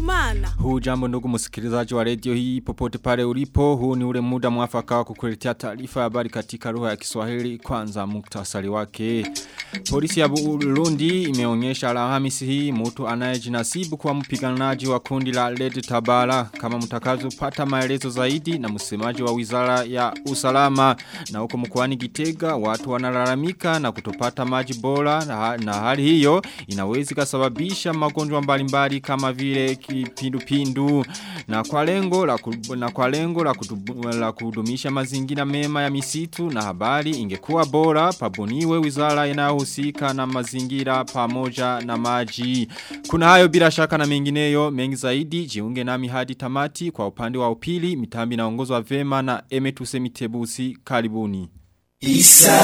kumana. Huu jambo ndugu msikilizaji wa radio hii popote pale ulipo. Huu ni ule muda mwafaka wa kukuletea taarifa habari katika lugha ya Kiswahili kwanza muktasari wake. Polisi ya Burundi imeonyesha Alhamisi hii mtu anayejinasibu kwa mpiganaji wa kundi la Red Tabara kama mtakazopata maelezo zaidi na msemaji wa Wizara ya Usalama. Na huko mkoani Gitega watu wanalalamika na kutopata maji bora na, na hali hiyo inaweza kusababisha magonjwa mbalimbali kama vile kipindupindu. Na kwa lengo la na kwa lengo la, la kudumisha mazingira mema ya misitu na habari ingekuwa bora paboniwe wizara inayohusika na mazingira pamoja na maji. Kuna hayo bila shaka na mengineyo mengi zaidi jiunge nami hadi tamati kwa upande wa upili mitambi naongozwa vema na Emetuse Mitebusi karibuni. Isanganiro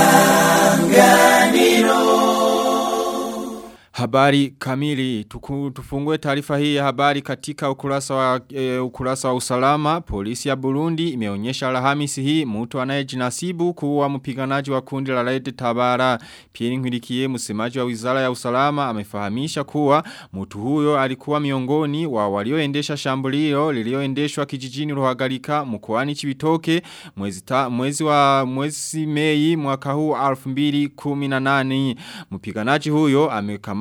Habari kamili. Tuku, tufungue taarifa hii ya habari katika ukurasa wa e, ukurasa wa usalama. Polisi ya Burundi imeonyesha Alhamisi hii mtu anayejinasibu kuwa mpiganaji wa kundi la Red Tabara. Pierre Nkurikiye msemaji wa Wizara ya Usalama amefahamisha kuwa mtu huyo alikuwa miongoni wa walioendesha shambulio lilioendeshwa kijijini Ruhagarika mkoani Chibitoke mwezi ta, mwezi wa mwezi Mei mwaka huu 2018 mpiganaji huyo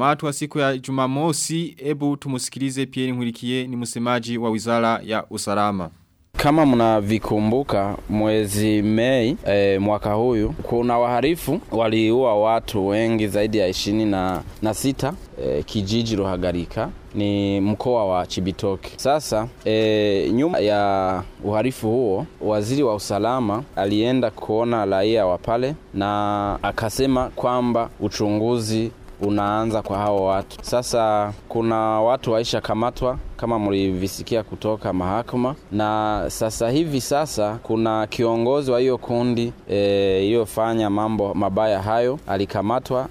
amekama wa siku ya jumamosi ebu tumusikilize Pierre Nkurikiye ni msemaji wa wizara ya usalama. Kama mnavikumbuka mwezi Mei e, mwaka huyu kuna waharifu waliua watu wengi zaidi ya ishirini na, na sita e, kijiji Ruhagarika ni mkoa wa Chibitoke. Sasa e, nyuma ya uharifu huo, waziri wa usalama alienda kuona raia wa pale na akasema kwamba uchunguzi unaanza kwa hao watu. Sasa kuna watu waishakamatwa kama mlivisikia kutoka mahakama, na sasa hivi sasa kuna kiongozi wa hiyo kundi iliyofanya e, mambo mabaya hayo alikamatwa.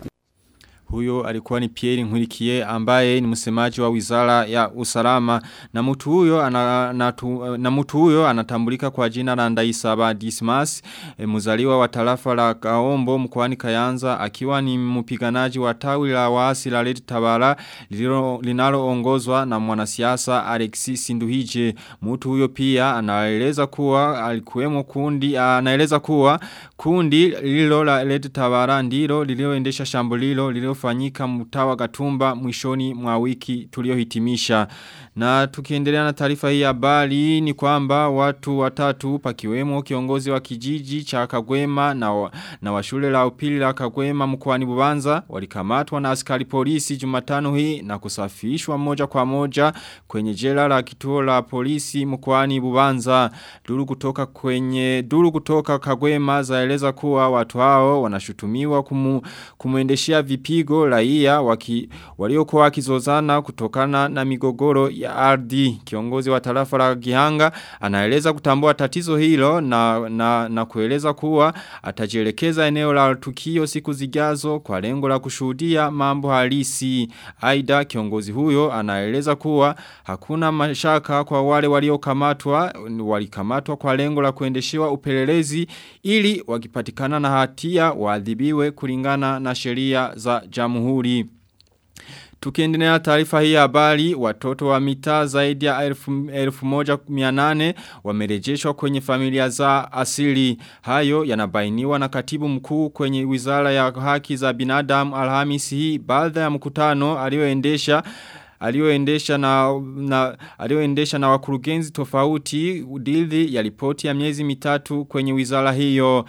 Huyo alikuwa ni Pierre Nkurikiye ambaye ni msemaji wa Wizara ya Usalama. Na mtu huyo ana, na, mtu huyo anatambulika kwa jina la Ndaisaba Dismas e, mzaliwa wa tarafa la Kaombo mkoani Kayanza akiwa ni mpiganaji wa tawi la waasi la Red Tabara linaloongozwa na mwanasiasa Alexis Sinduhije mtu huyo pia anaeleza kuwa alikuwemo kundi anaeleza kuwa kundi lilo la Red Tabara ndilo lilioendesha shambulilo lililo uliofanyika mtawa gatumba mwishoni mwa wiki tuliohitimisha. Na tukiendelea na taarifa hii habari ni kwamba watu watatu pakiwemo kiongozi wa kijiji cha Kagwema na, wa, na wa shule la upili la Kagwema mkoani Bubanza walikamatwa na askari polisi Jumatano hii na kusafishwa moja kwa moja kwenye jela la kituo la polisi mkoani Bubanza. Duru kutoka kwenye duru kutoka Kagwema zaeleza kuwa watu hao wanashutumiwa kumu, kumuendeshia vipigo raia waki, waliokuwa wakizozana kutokana na migogoro ya ardhi. Kiongozi wa tarafa la Gihanga anaeleza kutambua tatizo hilo na, na, na kueleza kuwa atajielekeza eneo la tukio siku zijazo kwa lengo la kushuhudia mambo halisi. Aida kiongozi huyo anaeleza kuwa hakuna mashaka kwa wale waliokamatwa walikamatwa kwa lengo la kuendeshewa upelelezi ili wakipatikana na hatia waadhibiwe kulingana na sheria za jamhuri. Tukiendelea taarifa hii habari, watoto wa mitaa zaidi ya elfu, elfu moja mianane wamerejeshwa kwenye familia za asili. Hayo yanabainiwa na katibu mkuu kwenye wizara ya haki za binadamu alhamisi hii baada ya mkutano alioendesha alioendesha na, na alioendesha na wakurugenzi tofauti udilhi ya ripoti ya miezi mitatu kwenye wizara hiyo.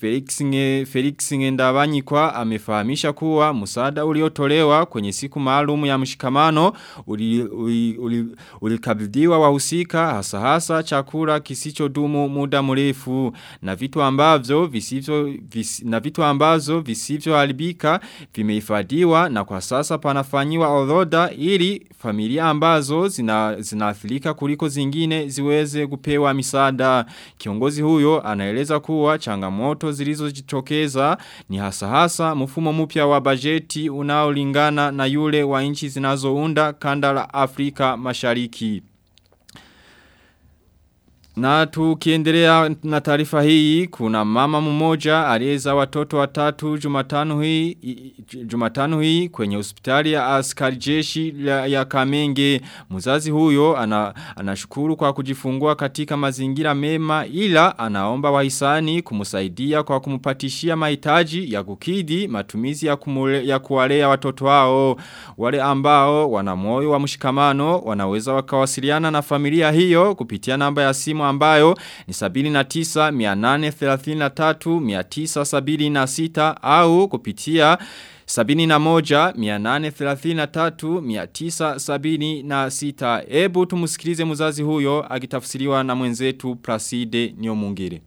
Felix Nge, Felix Ngendabanyikwa amefahamisha kuwa msaada uliotolewa kwenye siku maalumu ya mshikamano ulikabidhiwa uli, uli, wahusika hasa hasa chakula kisichodumu muda mrefu na vitu ambavyo visivyo vis, na vitu ambazo visivyoharibika vimehifadhiwa na kwa sasa panafanyiwa orodha ili familia ambazo zina, zinaathirika kuliko zingine ziweze kupewa misaada. Kiongozi huyo anaeleza kuwa changamoto zilizojitokeza ni hasa hasa mfumo mpya wa bajeti unaolingana na yule wa nchi zinazounda kanda la Afrika Mashariki. Na tukiendelea na taarifa hii kuna mama mmoja alieza watoto watatu Jumatano hii Jumatano hii kwenye hospitali ya askari jeshi ya Kamenge. Muzazi huyo ana, anashukuru kwa kujifungua katika mazingira mema ila anaomba wahisani kumusaidia kwa kumupatishia mahitaji ya kukidi matumizi ya, kumule, ya kuwalea watoto wao. Wale ambao wana moyo wa mshikamano wanaweza wakawasiliana na familia hiyo kupitia namba ya simu ambayo ni 79 833 976 au kupitia Sabini na moja, mianane thelathini miatisa sabini na sita. Ebu tumusikilize muzazi huyo akitafsiriwa na mwenzetu Placide Nyomungire.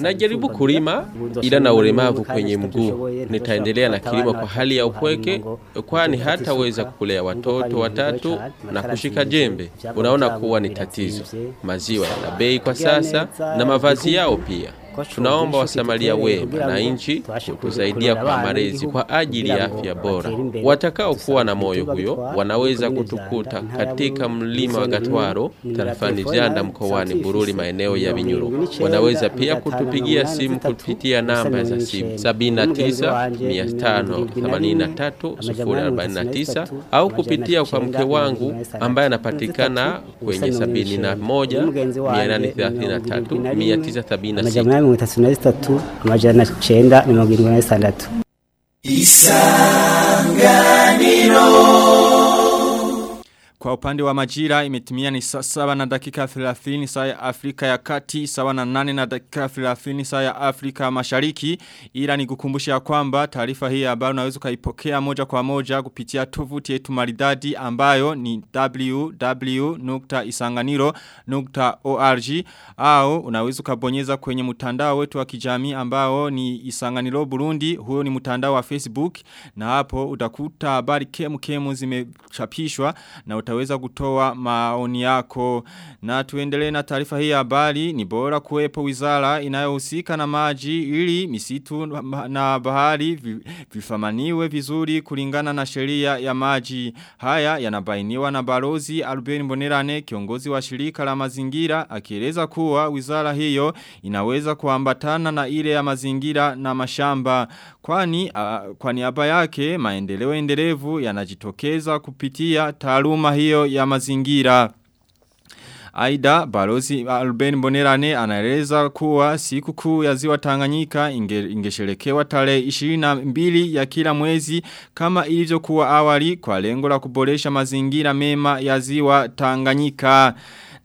Najaribu kulima ila na ulemavu kwenye mguu. Nitaendelea na kilimo kwa hali ya upweke kwani hataweza kulea watoto watatu na kushika jembe. Unaona kuwa ni tatizo. Maziwa yana bei kwa sasa na mavazi yao pia. Tunaomba wasamaria wema na nchi kutusaidia kwa malezi kwa ajili ya afya bora. Watakao kuwa na moyo huyo wanaweza kutukuta katika mlima wa Gatwaro tarafani Vyanda mkoani Bururi maeneo ya Vinyuro. Wanaweza pia kutupigia simu kupitia namba za simu 79 583 049 au kupitia kwa mke wangu ambaye anapatikana kwenye 71 833 976 mirongo itatu na zitatu amajana cenda mirongo irindwi na zitandatu Kwa upande wa majira imetimia ni sawa na dakika 30 saa ya Afrika ya kati, sawa na 8 na dakika 30 saa ya Afrika mashariki. Ila ni kukumbusha kwamba taarifa hii ambayo unaweza kaipokea moja kwa moja kupitia tovuti yetu maridadi ambayo ni www.isanganiro.org au unaweza kabonyeza kwenye mtandao wetu wa kijamii ambao ni Isanganiro Burundi, huyo ni mtandao wa Facebook na hapo utakuta habari kemu kemu zimechapishwa na utaweza kutoa maoni yako. Na tuendelee na taarifa hii habari. Ni bora kuwepo wizara inayohusika na maji ili misitu na bahari vifamaniwe vizuri kulingana na sheria ya maji. Haya yanabainiwa na barozi Albert Mbonerane kiongozi wa shirika la mazingira akieleza kuwa wizara hiyo inaweza kuambatana na ile ya mazingira na mashamba. Kwani uh, kwa niaba yake maendeleo endelevu yanajitokeza kupitia taaluma hiyo ya mazingira. Aida, balozi Alben Bonerane anaeleza kuwa siku kuu ya ziwa Tanganyika inge, ingesherekewa tarehe 22 ya kila mwezi kama ilivyokuwa awali kwa lengo la kuboresha mazingira mema ya ziwa Tanganyika.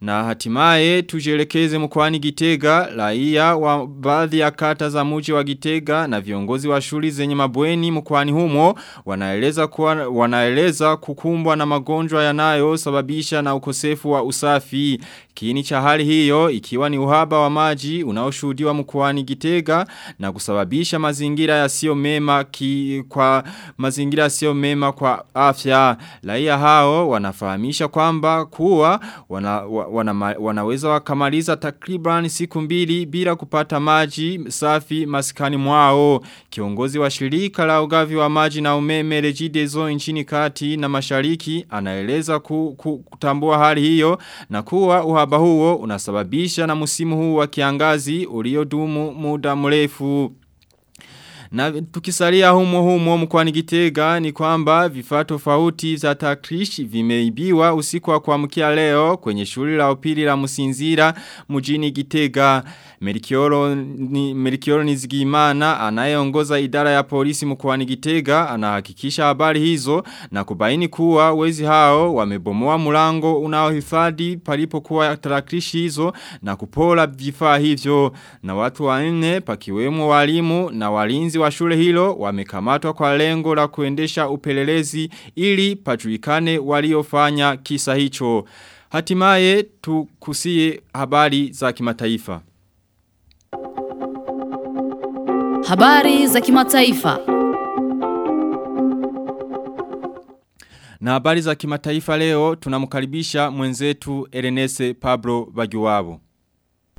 Na hatimaye tujelekeze mkwani Gitega, raia wa baadhi ya kata za muji wa Gitega na viongozi wa shuli zenye mabweni mkwani humo wanaeleza kuwa, wanaeleza kukumbwa na magonjwa yanayo sababisha na ukosefu wa usafi. Kiini cha hali hiyo ikiwa ni uhaba wa maji unaoshuhudiwa mkoani Gitega na kusababisha mazingira yasiyo mema ki, kwa mazingira yasiyo mema kwa afya. Raia hao wanafahamisha kwamba kuwa wana, wana, wanaweza wakamaliza takriban siku mbili bila kupata maji safi maskani mwao. Kiongozi wa shirika la ugavi wa maji na umeme rejidezo nchini kati na mashariki anaeleza ku, ku, kutambua hali hiyo na kuwa uhaba huo unasababisha na musimu huu wa kiangazi uliodumu muda mrefu. Na tukisalia humo humo mkwani gitega ni kwamba vifaa tofauti za takrish vimeibiwa usiku wa kuamkia leo kwenye shule la upili la Musinzira mjini Gitega. Merikioro Nizigimana anayeongoza idara ya polisi mkwani Gitega anahakikisha habari hizo na kubaini kuwa wezi hao wamebomoa mlango unaohifadhi palipokuwa tarakilishi hizo na kupola vifaa hivyo na watu wanne pakiwemo walimu na walinzi wa shule hilo wamekamatwa kwa lengo la kuendesha upelelezi ili pajulikane waliofanya kisa hicho. Hatimaye tukusie habari za kimataifa. Habari za kimataifa. Na habari za kimataifa leo tunamkaribisha mwenzetu Erenese Pablo Bagiwabo.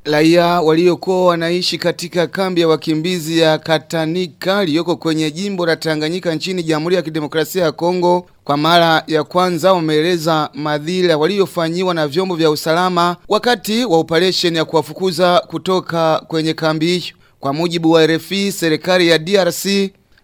laia waliokuwa wanaishi katika kambi ya wakimbizi ya Katanika iliyoko kwenye jimbo la Tanganyika nchini Jamhuri ya Kidemokrasia ya Kongo kwa mara ya kwanza wameeleza madhila waliofanyiwa na vyombo vya usalama wakati wa operation ya kuwafukuza kutoka kwenye kambi hiyo. Kwa mujibu wa RFI, serikali ya DRC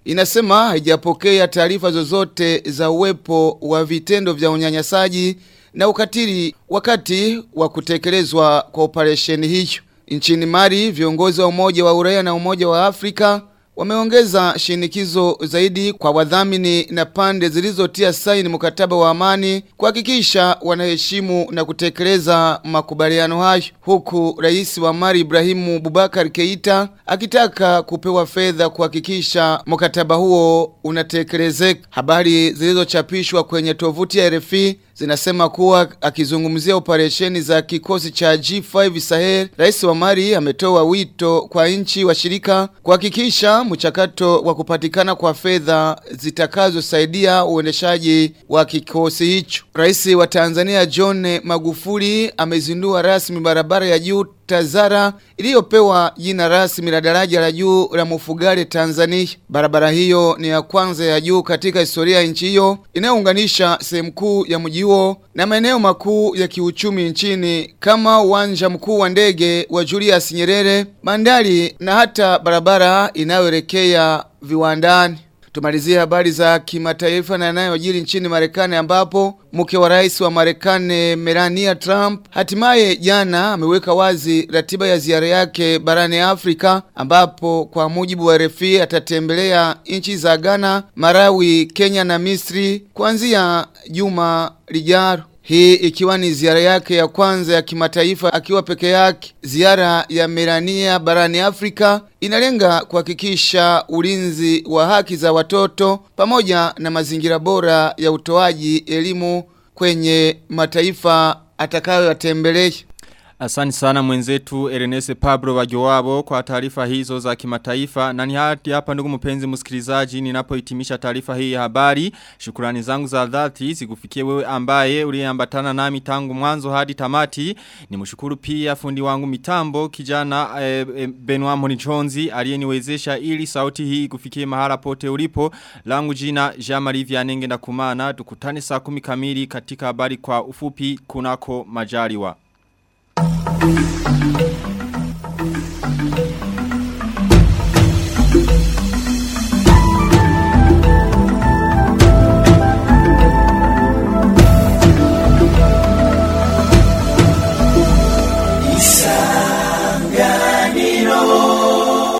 inasema haijapokea taarifa zozote za uwepo wa vitendo vya unyanyasaji na ukatili wakati wa kutekelezwa kwa operesheni hiyo. Nchini Mali, viongozi wa Umoja wa Ulaya na Umoja wa Afrika wameongeza shinikizo zaidi kwa wadhamini na pande zilizotia saini mkataba wa amani kuhakikisha wanaheshimu na kutekeleza makubaliano hayo huku rais wa Mali Ibrahimu Bubakar Keita akitaka kupewa fedha kuhakikisha mkataba huo unatekelezeka. Habari zilizochapishwa kwenye tovuti ya RFI zinasema kuwa akizungumzia operesheni za kikosi cha G5 Sahel, rais wa Mali ametoa wito kwa nchi washirika kuhakikisha mchakato wa kupatikana kwa fedha zitakazosaidia uendeshaji wa kikosi hicho. Rais wa Tanzania John Magufuli amezindua rasmi barabara ya juu Tazara iliyopewa jina rasmi la daraja la juu la Mufugale Tanzania. Barabara hiyo ni ya kwanza ya juu katika historia ya nchi hiyo inayounganisha sehemu kuu ya mji huo na maeneo makuu ya kiuchumi nchini kama uwanja mkuu wa ndege wa Julius Nyerere, bandari na hata barabara inayoelekea viwandani. Tumalizie habari za kimataifa na yanayojiri nchini Marekani ambapo mke wa rais wa Marekani Melania Trump hatimaye jana ameweka wazi ratiba ya ziara yake barani Afrika ambapo kwa mujibu wa RFI atatembelea nchi za Ghana, Marawi, Kenya na Misri kuanzia juma lijalo. Hii ikiwa ni ziara yake ya kwanza ya kimataifa akiwa peke yake. Ziara ya Melania barani Afrika inalenga kuhakikisha ulinzi wa haki za watoto pamoja na mazingira bora ya utoaji elimu kwenye mataifa atakayoyatembelea. Asani sana mwenzetu Erenese Pablo Wajoabo kwa taarifa hizo za kimataifa. Na ni hati hapa ndugu mpenzi msikilizaji ninapohitimisha taarifa hii ya habari. Shukrani zangu za dhati zikufikie wewe ambaye uliyeambatana nami tangu mwanzo hadi tamati. Nimshukuru pia fundi wangu mitambo kijana e, e, Benoit Monichonzi aliyeniwezesha ili sauti hii kufikie mahala pote ulipo. Langu jina Jean-Marie Vianenge na kumana tukutane saa kumi kamili katika habari kwa ufupi kunako majaliwa Thank you.